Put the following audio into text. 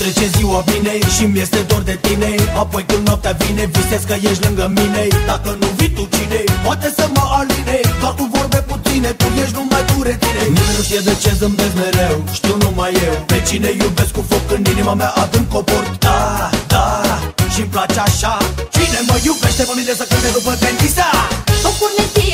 trece ziua bine și mi este dor de tine. Apoi când noaptea vine visez că ești lângă mine. Dacă nu vii tu cine, poate să mă aline. Doar cu vorbe puține, tu ești numai tu retine. Nimeni nu știe de ce zâmbesc mereu, știu numai eu. Pe cine iubesc cu foc în inima mea adânc o Da, da, și-mi place așa. Cine mă iubește mă mine să cânte după dentista. Focul ne fie